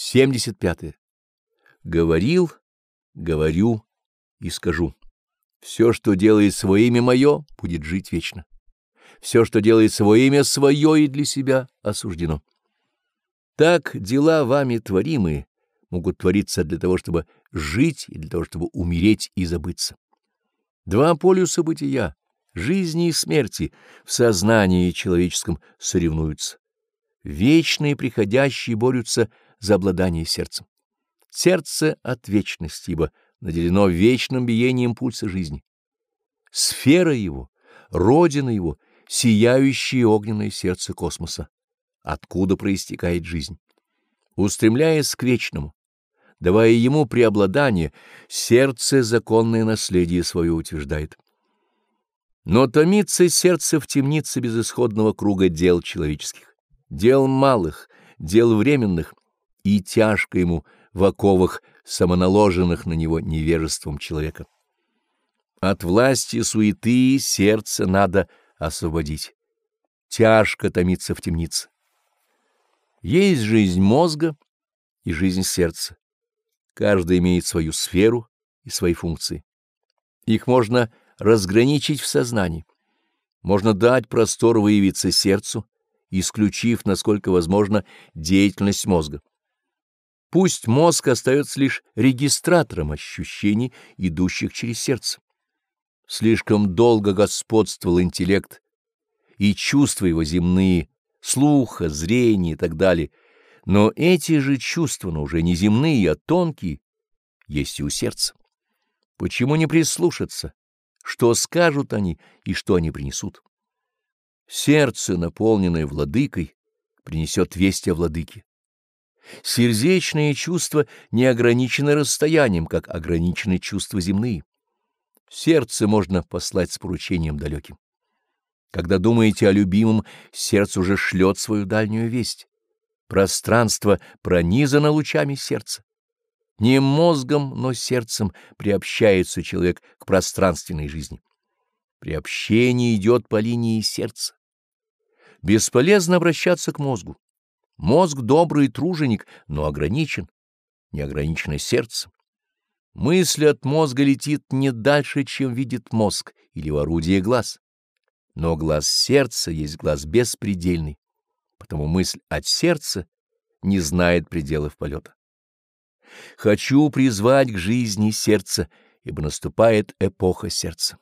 75. -е. Говорил, говорю и скажу. Все, что делает свое имя мое, будет жить вечно. Все, что делает свое имя свое и для себя, осуждено. Так дела вами творимые могут твориться для того, чтобы жить и для того, чтобы умереть и забыться. Два полюса бытия, жизни и смерти, в сознании человеческом соревнуются. Вечные приходящие борются за обладание сердцем. Сердце от вечности, ибо наделено вечным биением пульса жизни. Сфера его, родина его, сияющее огненное сердце космоса, откуда проистекает жизнь. Устремляясь к вечному, давая ему преобладание, сердце законное наследие свое утверждает. Но томится сердце в темнице безысходного круга дел человеческих, дел малых, дел временных, и тяжко ему в оковах, самоналоженных на него невежеством человека. От власти суеты сердце надо освободить. Тяжко томиться в темнице. Есть жизнь мозга и жизнь сердца. Каждый имеет свою сферу и свои функции. Их можно разграничить в сознании. Можно дать простор выявиться сердцу, исключив, насколько возможно, деятельность мозга. Пусть мозг остается лишь регистратором ощущений, идущих через сердце. Слишком долго господствовал интеллект, и чувства его земные, слуха, зрения и так далее, но эти же чувства, но уже не земные, а тонкие, есть и у сердца. Почему не прислушаться? Что скажут они и что они принесут? Сердце, наполненное владыкой, принесет весть о владыке. Сердечные чувства не ограничены расстоянием, как ограничены чувства земные. Сердце можно послать с поручением далеким. Когда думаете о любимом, сердце уже шлет свою дальнюю весть. Пространство пронизано лучами сердца. Не мозгом, но сердцем приобщается человек к пространственной жизни. Приобщение идет по линии сердца. Бесполезно обращаться к мозгу. Мозг добрый труженик, но ограничен, неограничено сердце. Мысль от мозга летит не дальше, чем видит мозг или в орудие глаз. Но глаз сердца есть глаз беспредельный, потому мысль от сердца не знает пределов полета. Хочу призвать к жизни сердце, ибо наступает эпоха сердца.